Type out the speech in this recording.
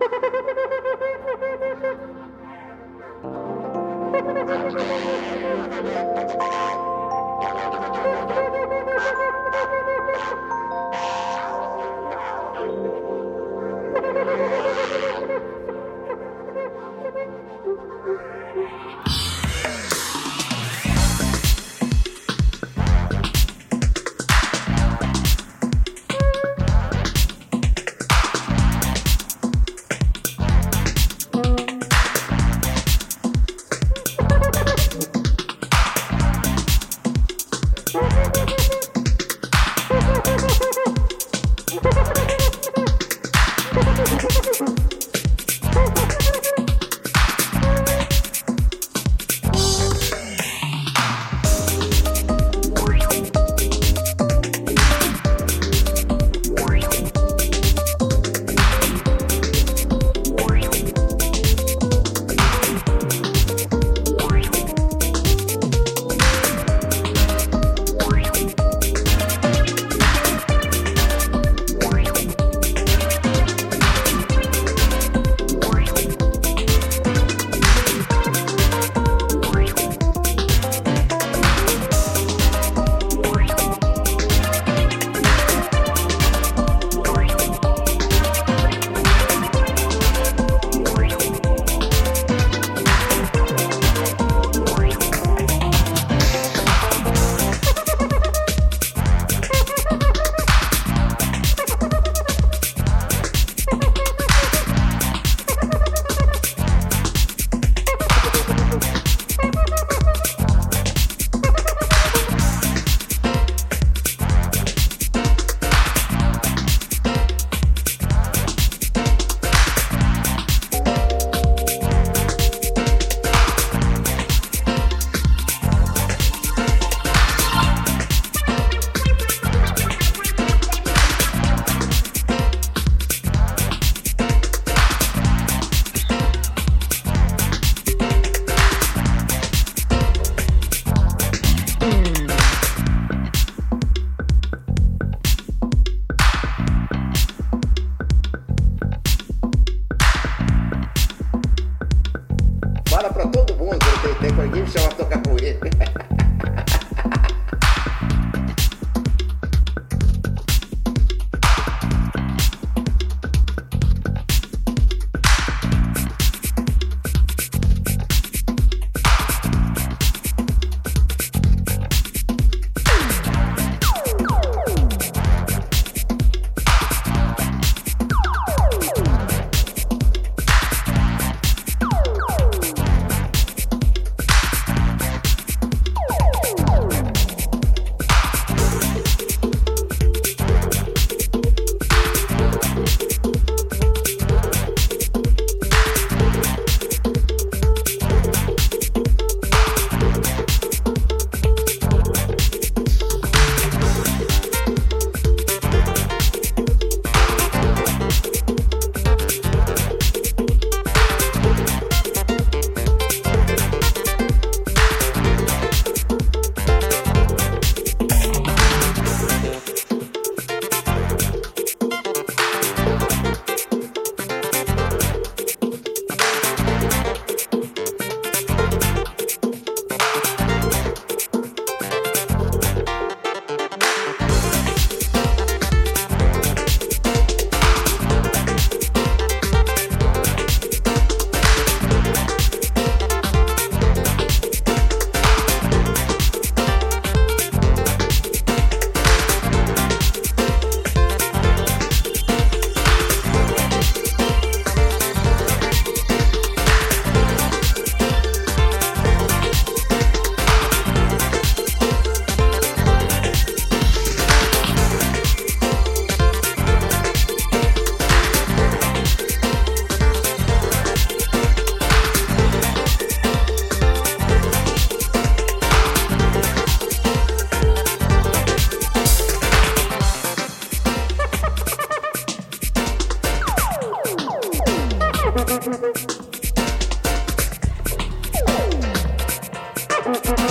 Ha ha ha! Mm-mm-mm.